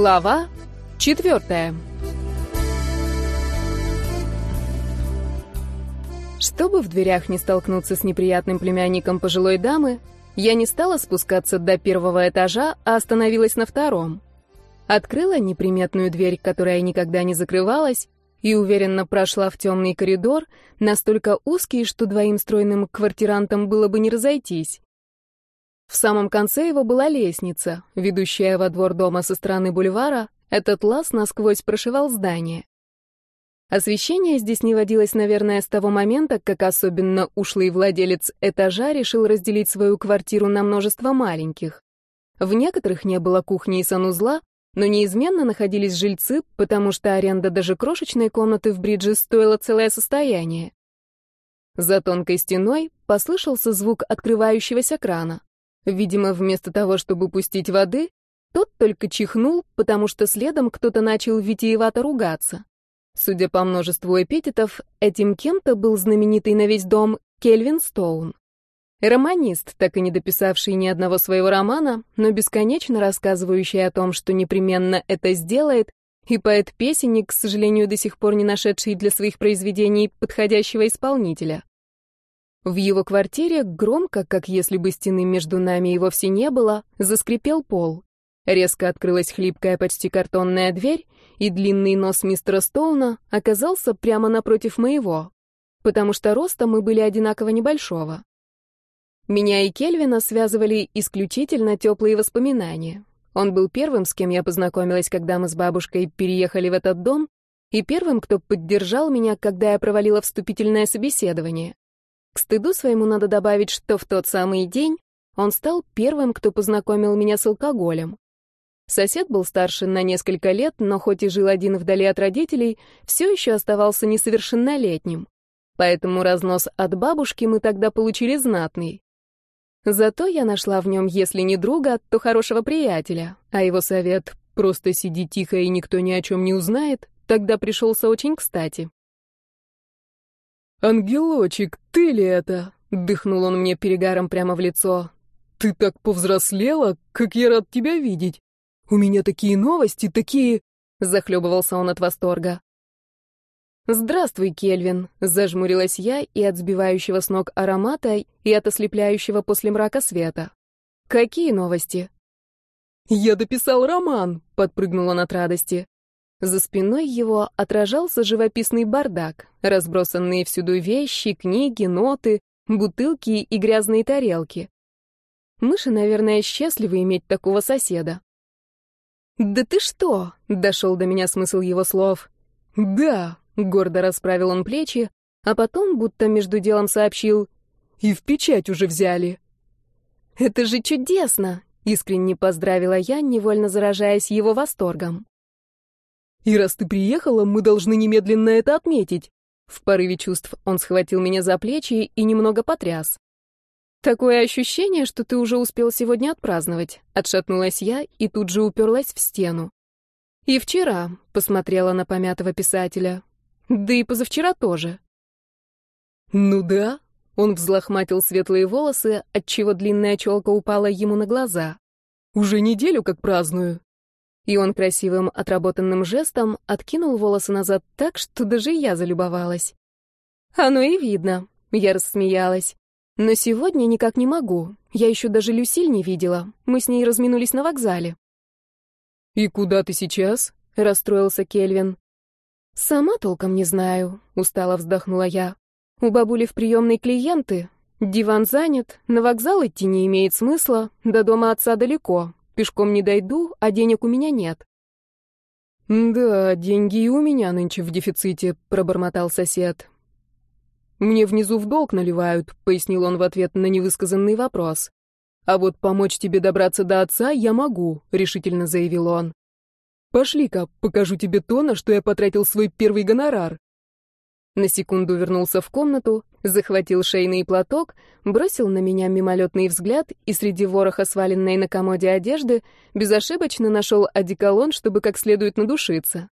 Глава четвертая. Чтобы в дверях не столкнуться с неприятным племянником пожилой дамы, я не стала спускаться до первого этажа, а остановилась на втором. Открыла неприметную дверь, которая никогда не закрывалась, и уверенно прошла в темный коридор, настолько узкий, что двоим стройным квартирантам было бы не разойтись. В самом конце его была лестница, ведущая во двор дома со стороны бульвара. Этот лаз насквозь прошивал здание. Освещение здесь не водилось, наверное, с того момента, как особенно ушлый владелец этажа решил разделить свою квартиру на множество маленьких. В некоторых не было кухни и санузла, но неизменно находились жильцы, потому что аренда даже крошечной комнаты в бридже стоила целое состояние. За тонкой стеной послышался звук открывающегося крана. Видимо, вместо того, чтобы пустить воды, тот только чихнул, потому что следом кто-то начал витиевато ругаться. Судя по множеству эпитетов, этим кем-то был знаменитый на весь дом Кельвин Стоун. Романист, так и не дописавший ни одного своего романа, но бесконечно рассказывающий о том, что непременно это сделает, и поэт-песенник, к сожалению, до сих пор не нашедший для своих произведений подходящего исполнителя. В его квартире громко, как если бы стены между нами и вовсе не было, заскрипел пол. Резко открылась хлипкая, почти картонная дверь, и длинный нос мистера Стоуна оказался прямо напротив моего, потому что роста мы были одинаково небольшого. Меня и Кельвина связывали исключительно теплые воспоминания. Он был первым, с кем я познакомилась, когда мы с бабушкой переехали в этот дом, и первым, кто поддержал меня, когда я провалила вступительное собеседование. К стыду своему надо добавить, что в тот самый день он стал первым, кто познакомил меня с алкоголем. Сосед был старше на несколько лет, но хоть и жил один вдали от родителей, все еще оставался несовершеннолетним. Поэтому разнос от бабушки мы тогда получили знатный. Зато я нашла в нем, если не друга, то хорошего приятеля, а его совет «просто сиди тихо и никто ни о чем не узнает» тогда пришелся очень кстати. «Ангелочек, ты ли это?» — дыхнул он мне перегаром прямо в лицо. «Ты так повзрослела, как я рад тебя видеть. У меня такие новости, такие...» — захлебывался он от восторга. «Здравствуй, Кельвин», — зажмурилась я и от сбивающего с ног аромата, и от ослепляющего после мрака света. «Какие новости?» «Я дописал роман», — подпрыгнул он от радости. За спиной его отражался живописный бардак, разбросанные всюду вещи, книги, ноты, бутылки и грязные тарелки. Мыши, наверное, счастливы иметь такого соседа. «Да ты что?» — дошел до меня смысл его слов. «Да», — гордо расправил он плечи, а потом, будто между делом сообщил, «И в печать уже взяли». «Это же чудесно!» — искренне поздравила я, невольно заражаясь его восторгом. И раз ты приехала, мы должны немедленно это отметить. В порыве чувств он схватил меня за плечи и немного потряс. Такое ощущение, что ты уже успел сегодня отпраздновать. Отшатнулась я и тут же уперлась в стену. И вчера посмотрела на помятого писателя. Да и позавчера тоже. Ну да, он взлохматил светлые волосы, отчего длинная челка упала ему на глаза. Уже неделю как праздную. И он красивым отработанным жестом откинул волосы назад так, что даже я залюбовалась. Оно и видно, я рассмеялась. Но сегодня никак не могу. Я еще даже Люсиль не видела. Мы с ней разминулись на вокзале. «И куда ты сейчас?» — расстроился Кельвин. «Сама толком не знаю», — устало вздохнула я. «У бабули в приемной клиенты. Диван занят, на вокзал идти не имеет смысла, до дома отца далеко. Пешком не дойду, а денег у меня нет. «Да, деньги и у меня нынче в дефиците», — пробормотал сосед. «Мне внизу в долг наливают», — пояснил он в ответ на невысказанный вопрос. «А вот помочь тебе добраться до отца я могу», — решительно заявил он. «Пошли-ка, покажу тебе то, на что я потратил свой первый гонорар». На секунду вернулся в комнату, захватил шейный платок, бросил на меня мимолетный взгляд и среди вороха сваленной на комоде одежды безошибочно нашел одеколон, чтобы как следует надушиться.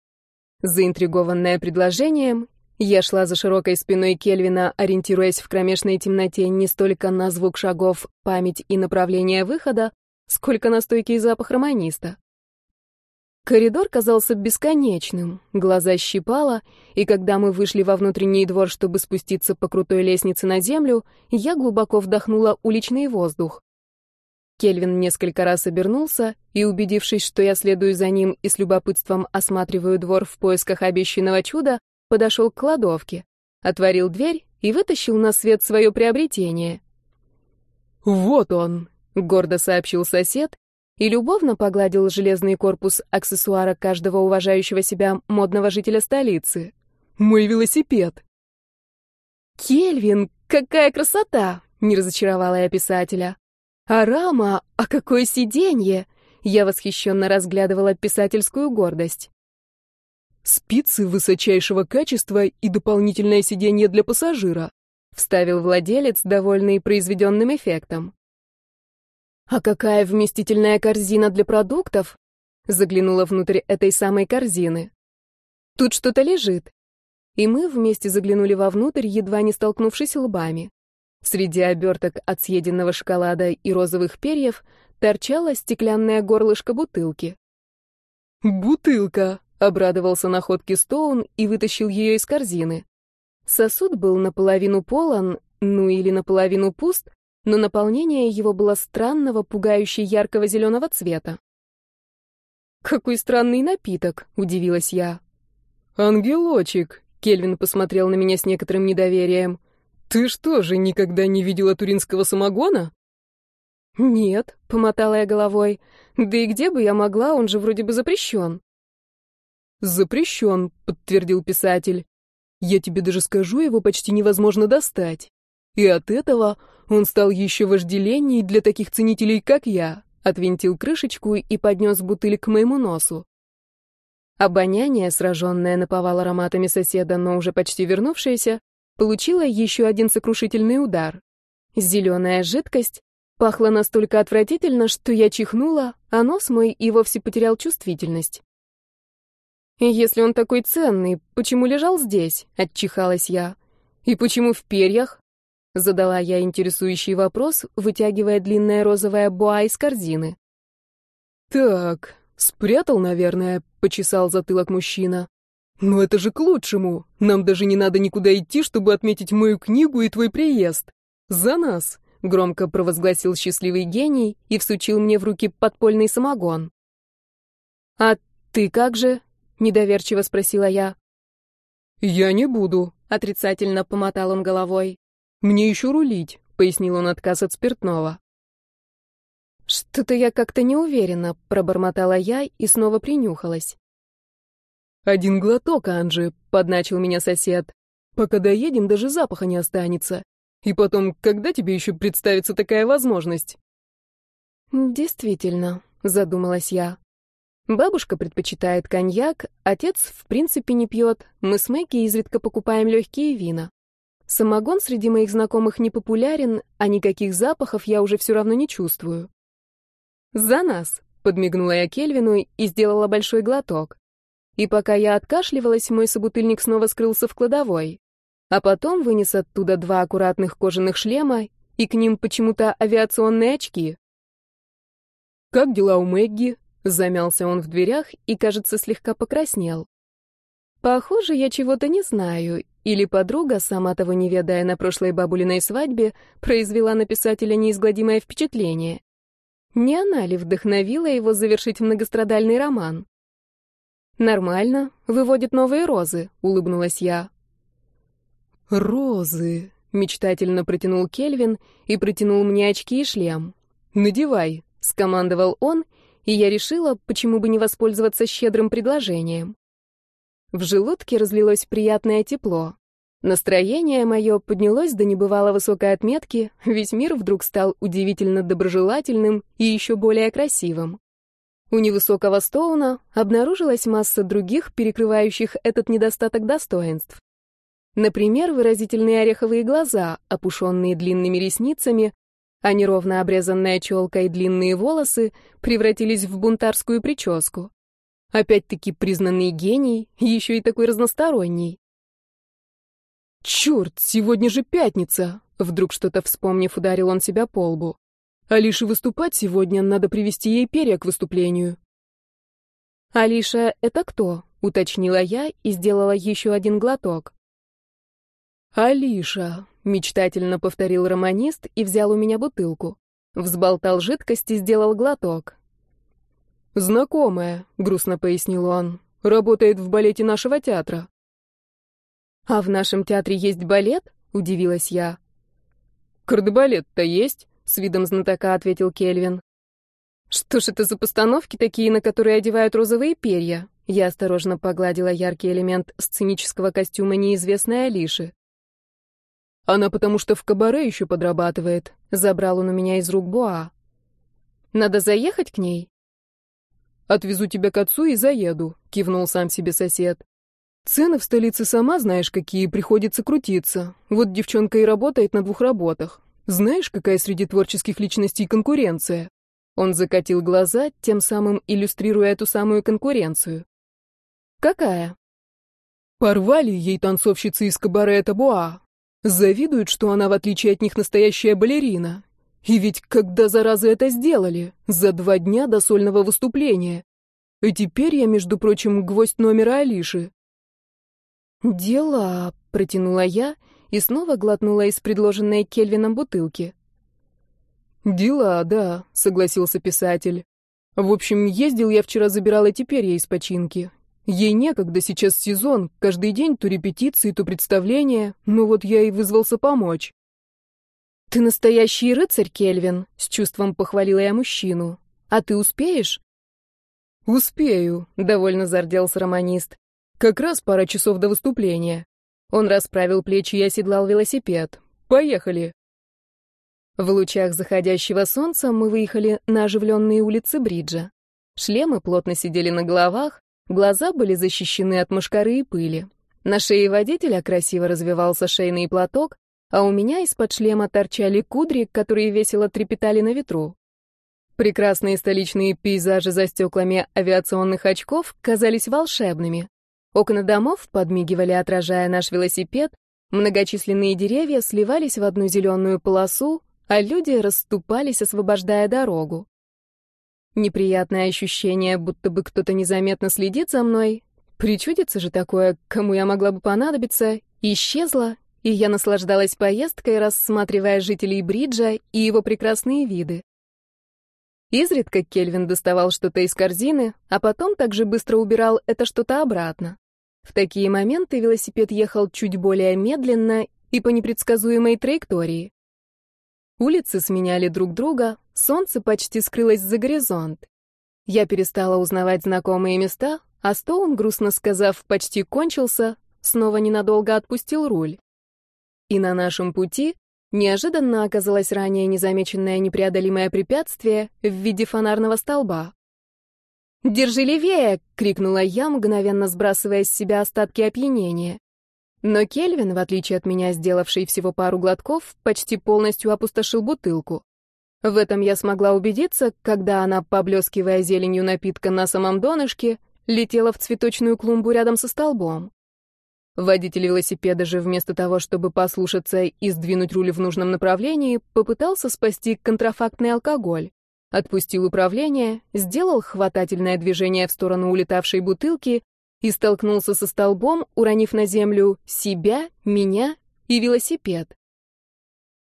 Заинтригованная предложением, я шла за широкой спиной Кельвина, ориентируясь в кромешной темноте не столько на звук шагов, память и направление выхода, сколько на стойкий запах романиста. Коридор казался бесконечным, глаза щипало, и когда мы вышли во внутренний двор, чтобы спуститься по крутой лестнице на землю, я глубоко вдохнула уличный воздух. Кельвин несколько раз обернулся и, убедившись, что я следую за ним и с любопытством осматриваю двор в поисках обещанного чуда, подошел к кладовке, отворил дверь и вытащил на свет свое приобретение. «Вот он», — гордо сообщил сосед и любовно погладил железный корпус аксессуара каждого уважающего себя модного жителя столицы. «Мой велосипед!» «Кельвин, какая красота!» — не разочаровала я писателя. «А рама, а какое сиденье!» Я восхищенно разглядывала писательскую гордость. «Спицы высочайшего качества и дополнительное сиденье для пассажира», вставил владелец, довольный произведенным эффектом. «А какая вместительная корзина для продуктов?» Заглянула внутрь этой самой корзины. «Тут что-то лежит». И мы вместе заглянули вовнутрь, едва не столкнувшись лбами. Среди оберток от съеденного шоколада и розовых перьев торчала стеклянное горлышко бутылки. «Бутылка!» — обрадовался находке Стоун и вытащил ее из корзины. Сосуд был наполовину полон, ну или наполовину пуст, но наполнение его было странного, пугающе яркого зеленого цвета. «Какой странный напиток!» — удивилась я. «Ангелочек!» — Кельвин посмотрел на меня с некоторым недоверием. «Ты что же, никогда не видела туринского самогона?» «Нет», — помотала я головой. «Да и где бы я могла, он же вроде бы запрещен». «Запрещен», — подтвердил писатель. «Я тебе даже скажу, его почти невозможно достать. И от этого он стал еще вожделенней для таких ценителей, как я, отвинтил крышечку и поднес бутыль к моему носу. Обоняние, сраженное наповал ароматами соседа, но уже почти вернувшееся, получило еще один сокрушительный удар. Зеленая жидкость пахла настолько отвратительно, что я чихнула, а нос мой и вовсе потерял чувствительность. «Если он такой ценный, почему лежал здесь?» — отчихалась я. «И почему в перьях?» Задала я интересующий вопрос, вытягивая длинное розовое буа из корзины. «Так, спрятал, наверное», — почесал затылок мужчина. «Но это же к лучшему. Нам даже не надо никуда идти, чтобы отметить мою книгу и твой приезд. За нас!» — громко провозгласил счастливый гений и всучил мне в руки подпольный самогон. «А ты как же?» — недоверчиво спросила я. «Я не буду», — отрицательно помотал он головой. «Мне еще рулить», — пояснил он отказ от спиртного. «Что-то я как-то не уверена», — пробормотала я и снова принюхалась. «Один глоток, Анжи», — подначил меня сосед. «Пока доедем, даже запаха не останется. И потом, когда тебе еще представится такая возможность?» «Действительно», — задумалась я. Бабушка предпочитает коньяк, отец в принципе не пьет, мы с Мэки изредка покупаем легкие вина. Самогон среди моих знакомых не популярен, а никаких запахов я уже все равно не чувствую. «За нас!» — подмигнула я Кельвину и сделала большой глоток. И пока я откашливалась, мой собутыльник снова скрылся в кладовой. А потом вынес оттуда два аккуратных кожаных шлема и к ним почему-то авиационные очки. «Как дела у Мэгги?» — замялся он в дверях и, кажется, слегка покраснел. «Похоже, я чего-то не знаю или подруга, сама того не ведая на прошлой бабулиной свадьбе, произвела на писателя неизгладимое впечатление. Не она ли вдохновила его завершить многострадальный роман? «Нормально, выводит новые розы», — улыбнулась я. «Розы», — мечтательно протянул Кельвин и протянул мне очки и шлем. «Надевай», — скомандовал он, и я решила, почему бы не воспользоваться щедрым предложением. В желудке разлилось приятное тепло. Настроение мое поднялось до небывало высокой отметки, весь мир вдруг стал удивительно доброжелательным и еще более красивым. У невысокого Стоуна обнаружилась масса других, перекрывающих этот недостаток достоинств. Например, выразительные ореховые глаза, опушенные длинными ресницами, а неровно обрезанная челка и длинные волосы превратились в бунтарскую прическу. Опять-таки признанный гений, еще и такой разносторонний. «Черт, сегодня же пятница!» Вдруг что-то вспомнив, ударил он себя по лбу. «А лишь и выступать сегодня надо привести ей перья к выступлению». «Алиша — это кто?» — уточнила я и сделала еще один глоток. «Алиша», — мечтательно повторил романист и взял у меня бутылку. Взболтал жидкость и сделал глоток. «Знакомая», — грустно пояснил он. «Работает в балете нашего театра». «А в нашем театре есть балет?» — удивилась я. «Кардебалет-то есть», — с видом знатока ответил Кельвин. «Что ж это за постановки такие, на которые одевают розовые перья?» Я осторожно погладила яркий элемент сценического костюма неизвестной Алиши. Она потому что в кабаре еще подрабатывает. Забрал он у меня из рук Буа. Надо заехать к ней? Отвезу тебя к отцу и заеду, кивнул сам себе сосед. Цены в столице сама знаешь, какие, приходится крутиться. Вот девчонка и работает на двух работах. Знаешь, какая среди творческих личностей конкуренция? Он закатил глаза, тем самым иллюстрируя эту самую конкуренцию. Какая? Порвали ей танцовщицы из кабаре Табуа, Завидуют, что она, в отличие от них, настоящая балерина. И ведь когда, заразы, это сделали? За два дня до сольного выступления. И теперь я, между прочим, гвоздь номера Алиши. «Дела», — протянула я и снова глотнула из предложенной Кельвином бутылки. «Дела, да», — согласился писатель. «В общем, ездил я вчера, забирал эти перья из починки. Ей некогда, сейчас сезон, каждый день то репетиции, то представления, но вот я и вызвался помочь. «Ты настоящий рыцарь, Кельвин», — с чувством похвалила я мужчину. «А ты успеешь?» «Успею», — довольно зарделся романист. «Как раз пара часов до выступления». Он расправил плечи и оседлал велосипед. «Поехали!» В лучах заходящего солнца мы выехали на оживленные улицы Бриджа. Шлемы плотно сидели на головах, Глаза были защищены от мошкары и пыли. На шее водителя красиво развивался шейный платок, а у меня из-под шлема торчали кудри, которые весело трепетали на ветру. Прекрасные столичные пейзажи за стеклами авиационных очков казались волшебными. Окна домов подмигивали, отражая наш велосипед, многочисленные деревья сливались в одну зеленую полосу, а люди расступались, освобождая дорогу. Неприятное ощущение, будто бы кто-то незаметно следит за мной. Причудится же такое, кому я могла бы понадобиться, исчезло, и я наслаждалась поездкой, рассматривая жителей Бриджа и его прекрасные виды. Изредка Кельвин доставал что-то из корзины, а потом также быстро убирал это что-то обратно. В такие моменты велосипед ехал чуть более медленно и по непредсказуемой траектории. Улицы сменяли друг друга, солнце почти скрылось за горизонт. Я перестала узнавать знакомые места, а Стоун, грустно сказав «почти кончился», снова ненадолго отпустил руль. И на нашем пути неожиданно оказалось ранее незамеченное непреодолимое препятствие в виде фонарного столба. «Держи левее!» — крикнула я, мгновенно сбрасывая с себя остатки опьянения. Но Кельвин, в отличие от меня, сделавший всего пару глотков, почти полностью опустошил бутылку. В этом я смогла убедиться, когда она, поблескивая зеленью напитка на самом донышке, летела в цветочную клумбу рядом со столбом. Водитель велосипеда же вместо того, чтобы послушаться и сдвинуть руль в нужном направлении, попытался спасти контрафактный алкоголь. Отпустил управление, сделал хватательное движение в сторону улетавшей бутылки и столкнулся со столбом, уронив на землю себя, меня и велосипед.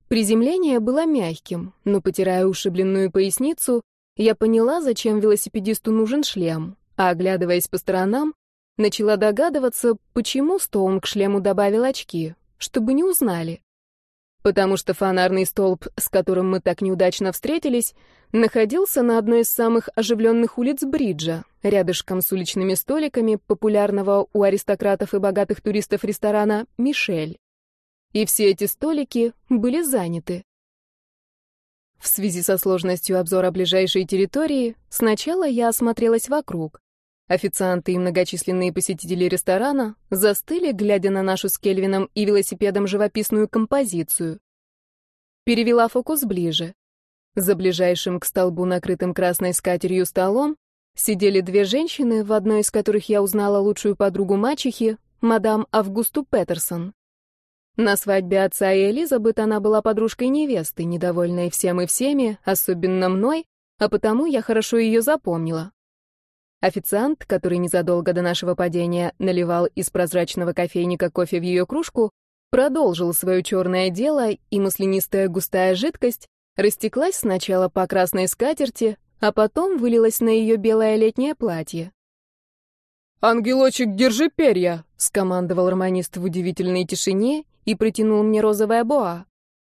Приземление было мягким, но, потирая ушибленную поясницу, я поняла, зачем велосипедисту нужен шлем, а, оглядываясь по сторонам, начала догадываться, почему Стоун к шлему добавил очки, чтобы не узнали потому что фонарный столб, с которым мы так неудачно встретились, находился на одной из самых оживленных улиц Бриджа, рядышком с уличными столиками популярного у аристократов и богатых туристов ресторана «Мишель». И все эти столики были заняты. В связи со сложностью обзора ближайшей территории, сначала я осмотрелась вокруг. Официанты и многочисленные посетители ресторана застыли, глядя на нашу с Кельвином и велосипедом живописную композицию. Перевела фокус ближе. За ближайшим к столбу, накрытым красной скатерью столом, сидели две женщины, в одной из которых я узнала лучшую подругу мачехи, мадам Августу Петерсон. На свадьбе отца и Элизабет она была подружкой невесты, недовольной всем и всеми, особенно мной, а потому я хорошо ее запомнила. Официант, который незадолго до нашего падения наливал из прозрачного кофейника кофе в ее кружку, продолжил свое черное дело, и маслянистая густая жидкость растеклась сначала по красной скатерти, а потом вылилась на ее белое летнее платье. «Ангелочек, держи перья!» — скомандовал романист в удивительной тишине и протянул мне розовое боа.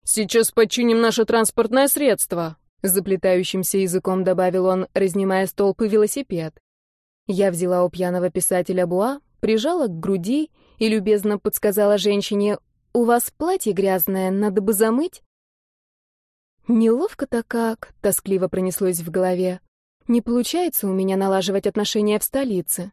«Сейчас починим наше транспортное средство!» Заплетающимся языком добавил он, разнимая столб и велосипед. Я взяла у пьяного писателя буа, прижала к груди и любезно подсказала женщине, «У вас платье грязное, надо бы замыть?» «Неловко-то как», — тоскливо пронеслось в голове. «Не получается у меня налаживать отношения в столице».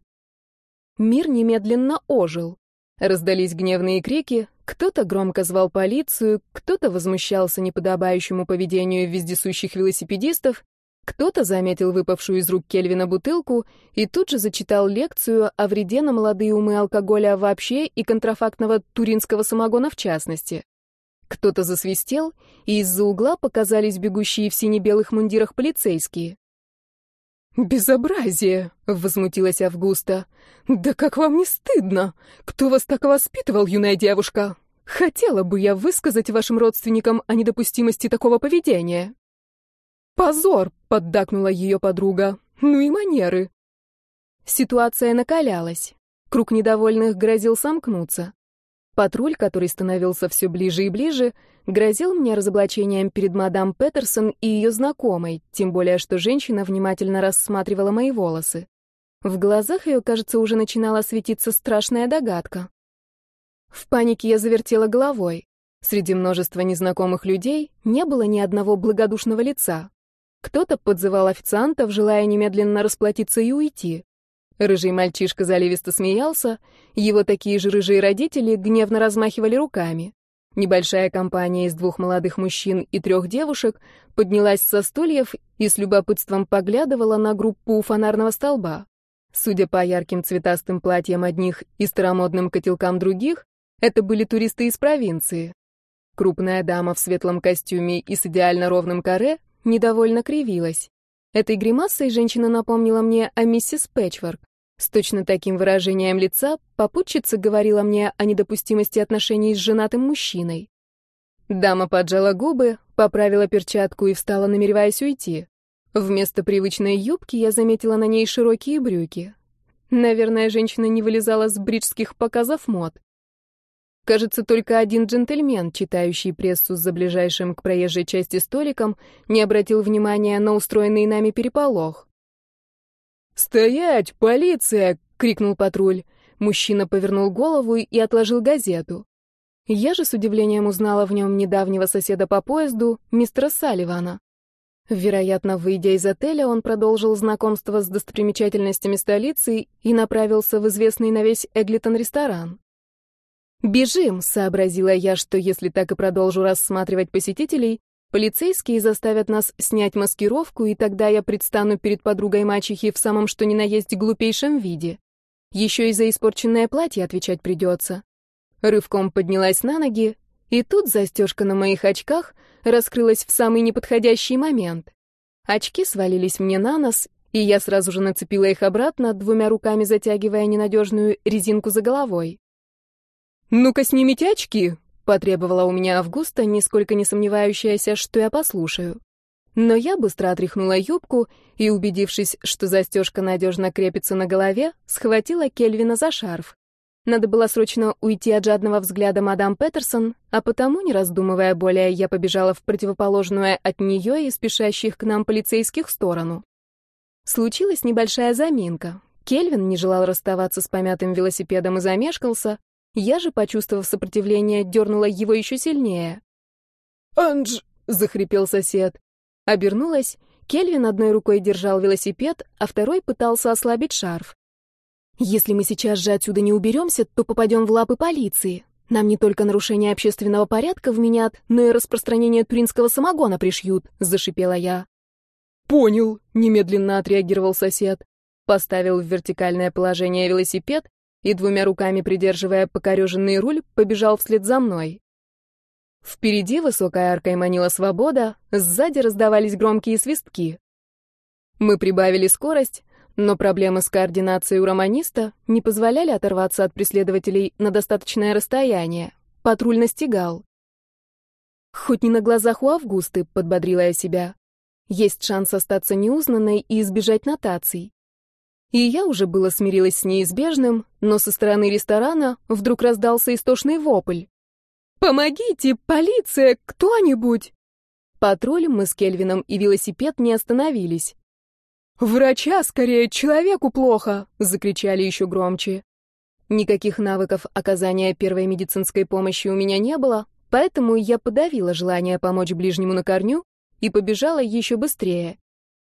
Мир немедленно ожил. Раздались гневные крики, кто-то громко звал полицию, кто-то возмущался неподобающему поведению вездесущих велосипедистов, кто-то заметил выпавшую из рук Кельвина бутылку и тут же зачитал лекцию о вреде на молодые умы алкоголя вообще и контрафактного туринского самогона в частности. Кто-то засвистел, и из-за угла показались бегущие в сине-белых мундирах полицейские. «Безобразие!» — возмутилась Августа. «Да как вам не стыдно? Кто вас так воспитывал, юная девушка? Хотела бы я высказать вашим родственникам о недопустимости такого поведения». «Позор!» — поддакнула ее подруга. «Ну и манеры!» Ситуация накалялась. Круг недовольных грозил сомкнуться. Патруль, который становился все ближе и ближе, грозил мне разоблачением перед мадам Петерсон и ее знакомой, тем более что женщина внимательно рассматривала мои волосы. В глазах ее, кажется, уже начинала светиться страшная догадка. В панике я завертела головой. Среди множества незнакомых людей не было ни одного благодушного лица. Кто-то подзывал официантов, желая немедленно расплатиться и уйти. Рыжий мальчишка заливисто смеялся, его такие же рыжие родители гневно размахивали руками. Небольшая компания из двух молодых мужчин и трех девушек поднялась со стульев и с любопытством поглядывала на группу у фонарного столба. Судя по ярким цветастым платьям одних и старомодным котелкам других, это были туристы из провинции. Крупная дама в светлом костюме и с идеально ровным каре недовольно кривилась. Этой гримасой женщина напомнила мне о миссис Пэтчворк. С точно таким выражением лица попутчица говорила мне о недопустимости отношений с женатым мужчиной. Дама поджала губы, поправила перчатку и встала, намереваясь уйти. Вместо привычной юбки я заметила на ней широкие брюки. Наверное, женщина не вылезала с бриджских показов мод. Кажется, только один джентльмен, читающий прессу за ближайшим к проезжей части столиком, не обратил внимания на устроенный нами переполох. «Стоять, полиция!» — крикнул патруль. Мужчина повернул голову и отложил газету. Я же с удивлением узнала в нем недавнего соседа по поезду, мистера Салливана. Вероятно, выйдя из отеля, он продолжил знакомство с достопримечательностями столицы и направился в известный на весь Эглитон ресторан. «Бежим!» — сообразила я, что если так и продолжу рассматривать посетителей, Полицейские заставят нас снять маскировку, и тогда я предстану перед подругой мачехи в самом что ни на есть глупейшем виде. Еще и за испорченное платье отвечать придется. Рывком поднялась на ноги, и тут застежка на моих очках раскрылась в самый неподходящий момент. Очки свалились мне на нос, и я сразу же нацепила их обратно, двумя руками затягивая ненадежную резинку за головой. «Ну-ка, снимите очки!» Потребовала у меня Августа, нисколько не сомневающаяся, что я послушаю. Но я быстро отряхнула юбку и, убедившись, что застежка надежно крепится на голове, схватила Кельвина за шарф. Надо было срочно уйти от жадного взгляда мадам Петерсон, а потому, не раздумывая более, я побежала в противоположную от нее и спешащих к нам полицейских сторону. Случилась небольшая заминка. Кельвин не желал расставаться с помятым велосипедом и замешкался, я же, почувствовав сопротивление, дернула его еще сильнее. «Анж!» — захрипел сосед. Обернулась. Кельвин одной рукой держал велосипед, а второй пытался ослабить шарф. «Если мы сейчас же отсюда не уберемся, то попадем в лапы полиции. Нам не только нарушение общественного порядка вменят, но и распространение туринского самогона пришьют», — зашипела я. «Понял», — немедленно отреагировал сосед. Поставил в вертикальное положение велосипед и, двумя руками придерживая покореженный руль, побежал вслед за мной. Впереди высокой аркой манила свобода, сзади раздавались громкие свистки. Мы прибавили скорость, но проблемы с координацией у романиста не позволяли оторваться от преследователей на достаточное расстояние. Патруль настигал. «Хоть не на глазах у Августы», — подбодрила я себя. «Есть шанс остаться неузнанной и избежать нотаций». И я уже было смирилась с неизбежным, но со стороны ресторана вдруг раздался истошный вопль. «Помогите! Полиция! Кто-нибудь!» Патруль, мы с Кельвином и велосипед не остановились. «Врача, скорее, человеку плохо!» — закричали еще громче. Никаких навыков оказания первой медицинской помощи у меня не было, поэтому я подавила желание помочь ближнему на корню и побежала еще быстрее.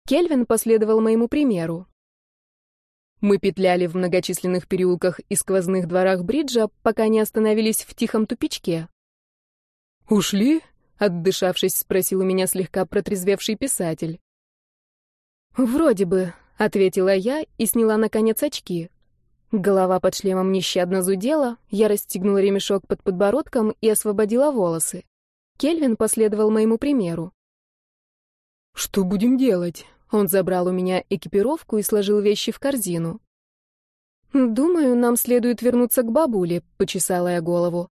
Кельвин последовал моему примеру. Мы петляли в многочисленных переулках и сквозных дворах бриджа, пока не остановились в тихом тупичке. «Ушли?» — отдышавшись, спросил у меня слегка протрезвевший писатель. «Вроде бы», — ответила я и сняла, наконец, очки. Голова под шлемом нещадно зудела, я расстегнула ремешок под подбородком и освободила волосы. Кельвин последовал моему примеру. «Что будем делать?» Он забрал у меня экипировку и сложил вещи в корзину. «Думаю, нам следует вернуться к бабуле», — почесала я голову.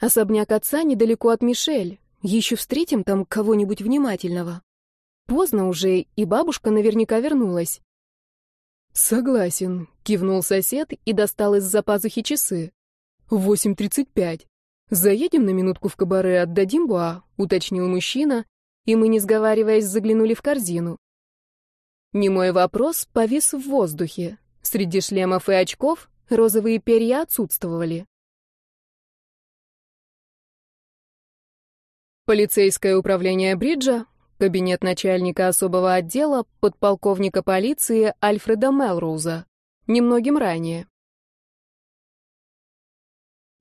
«Особняк отца недалеко от Мишель. Еще встретим там кого-нибудь внимательного. Поздно уже, и бабушка наверняка вернулась». «Согласен», — кивнул сосед и достал из-за пазухи часы. «Восемь тридцать пять. Заедем на минутку в кабаре, отдадим буа», — уточнил мужчина, и мы, не сговариваясь, заглянули в корзину. Немой вопрос повис в воздухе. Среди шлемов и очков розовые перья отсутствовали. Полицейское управление Бриджа, кабинет начальника особого отдела, подполковника полиции Альфреда Мелроуза. Немногим ранее.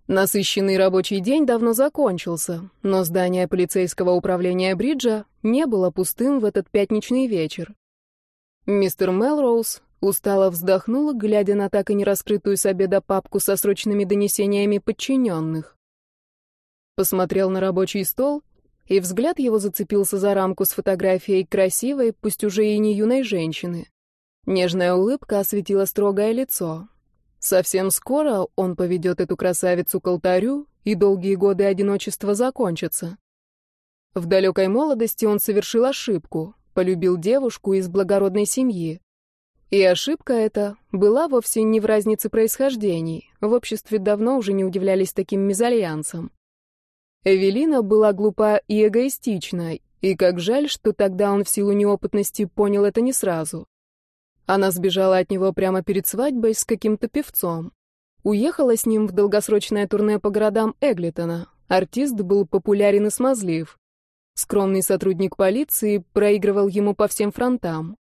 Насыщенный рабочий день давно закончился, но здание полицейского управления Бриджа не было пустым в этот пятничный вечер. Мистер Мелроуз устало вздохнул, глядя на так и не раскрытую с обеда папку со срочными донесениями подчиненных. Посмотрел на рабочий стол, и взгляд его зацепился за рамку с фотографией красивой, пусть уже и не юной женщины. Нежная улыбка осветила строгое лицо. Совсем скоро он поведет эту красавицу к алтарю, и долгие годы одиночества закончатся. В далекой молодости он совершил ошибку, полюбил девушку из благородной семьи. И ошибка эта была вовсе не в разнице происхождений. В обществе давно уже не удивлялись таким мезальянсам. Эвелина была глупа и эгоистична, и как жаль, что тогда он в силу неопытности понял это не сразу. Она сбежала от него прямо перед свадьбой с каким-то певцом. Уехала с ним в долгосрочное турне по городам Эглитона. Артист был популярен и смазлив. Скромный сотрудник полиции проигрывал ему по всем фронтам.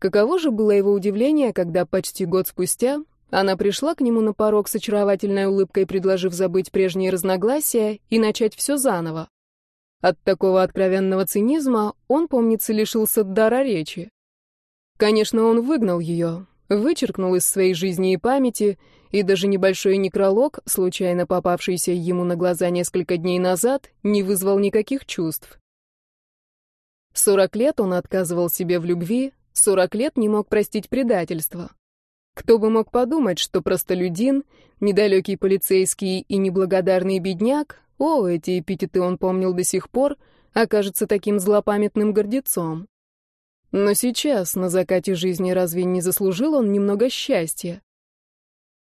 Каково же было его удивление, когда почти год спустя она пришла к нему на порог с очаровательной улыбкой, предложив забыть прежние разногласия и начать все заново. От такого откровенного цинизма он, помнится, лишился дара речи. Конечно, он выгнал ее, вычеркнул из своей жизни и памяти, и даже небольшой некролог, случайно попавшийся ему на глаза несколько дней назад, не вызвал никаких чувств. Сорок лет он отказывал себе в любви, сорок лет не мог простить предательство. Кто бы мог подумать, что простолюдин, недалекий полицейский и неблагодарный бедняк, о, эти эпитеты он помнил до сих пор, окажется таким злопамятным гордецом. Но сейчас, на закате жизни, разве не заслужил он немного счастья?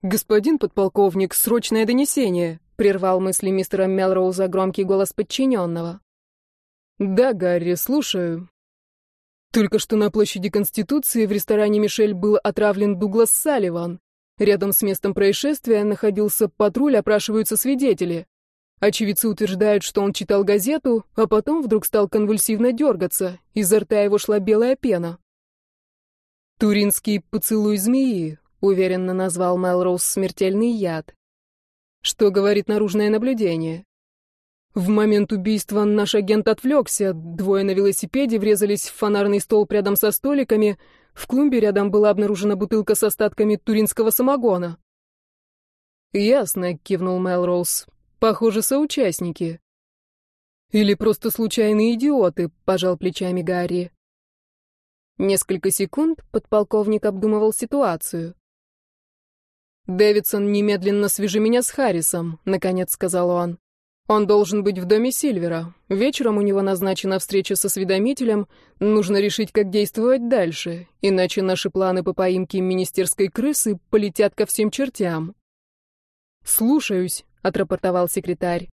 «Господин подполковник, срочное донесение!» — прервал мысли мистера Мелроуза громкий голос подчиненного. «Да, Гарри, слушаю». Только что на площади Конституции в ресторане «Мишель» был отравлен Дуглас Салливан. Рядом с местом происшествия находился патруль, опрашиваются свидетели. Очевидцы утверждают, что он читал газету, а потом вдруг стал конвульсивно дергаться, изо рта его шла белая пена. «Туринский поцелуй змеи», уверенно назвал Мелроуз смертельный яд. Что говорит наружное наблюдение? В момент убийства наш агент отвлекся, двое на велосипеде врезались в фонарный столб рядом со столиками, в клумбе рядом была обнаружена бутылка с остатками туринского самогона. «Ясно», — кивнул Мелроуз. «Похоже, соучастники». «Или просто случайные идиоты», — пожал плечами Гарри. Несколько секунд подполковник обдумывал ситуацию. «Дэвидсон, немедленно свяжи меня с Харрисом», — наконец сказал он. «Он должен быть в доме Сильвера. Вечером у него назначена встреча со осведомителем. Нужно решить, как действовать дальше, иначе наши планы по поимке министерской крысы полетят ко всем чертям». «Слушаюсь», — отрапортовал секретарь.